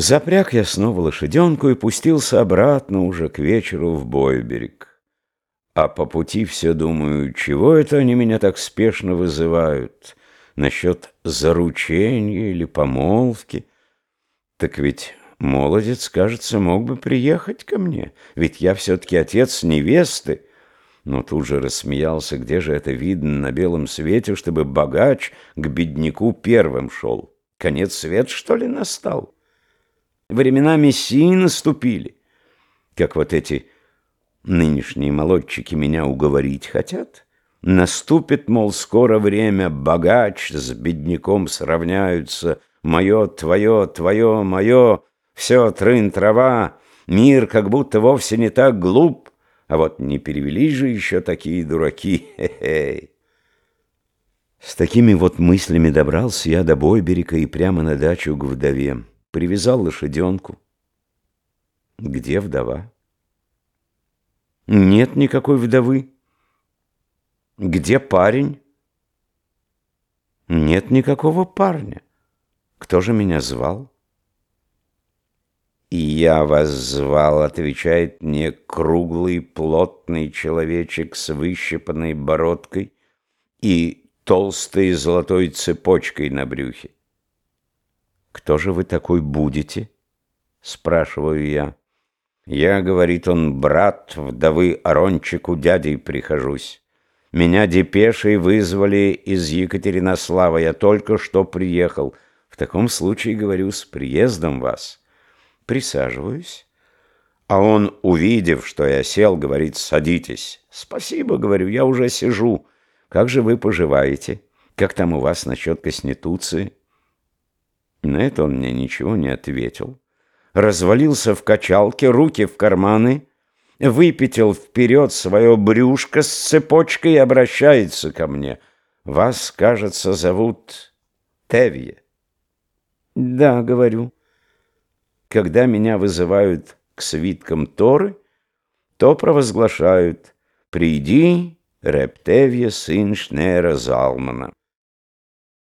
Запряг я снова лошаденку и пустился обратно уже к вечеру в Бойберег. А по пути все думаю, чего это они меня так спешно вызывают? Насчет заручения или помолвки? Так ведь молодец, кажется, мог бы приехать ко мне, ведь я все-таки отец невесты. Но тут же рассмеялся, где же это видно на белом свете, чтобы богач к бедняку первым шел. Конец свет, что ли, настал? Времена Мессии наступили. Как вот эти нынешние молодчики меня уговорить хотят. Наступит, мол, скоро время, богач с бедняком сравняются. Мое, твое, твое, мое, все трын-трава. Мир как будто вовсе не так глуп. А вот не перевелись же еще такие дураки. Хе-хе. С такими вот мыслями добрался я до Бойберика и прямо на дачу к вдове привязал лошаденку. Где вдова? Нет никакой вдовы. Где парень? Нет никакого парня. Кто же меня звал? И я вас звал, отвечает мне круглый, плотный человечек с выщипанной бородкой и толстой золотой цепочкой на брюхе. «Кто же вы такой будете?» — спрашиваю я. «Я, — говорит он, — брат вдовы Арончику дядей прихожусь. Меня депешей вызвали из Екатеринослава, я только что приехал. В таком случае, говорю, с приездом вас. Присаживаюсь». А он, увидев, что я сел, говорит, садитесь. Спасибо, говорю, я уже сижу. Как же вы поживаете? Как там у вас насчет Коснетуции? На это он мне ничего не ответил. Развалился в качалке, руки в карманы, выпятил вперед свое брюшко с цепочкой и обращается ко мне. «Вас, кажется, зовут Тевье». «Да, — говорю. Когда меня вызывают к свиткам Торы, то провозглашают «Приди, Рептевье, сын Шнера Залмана».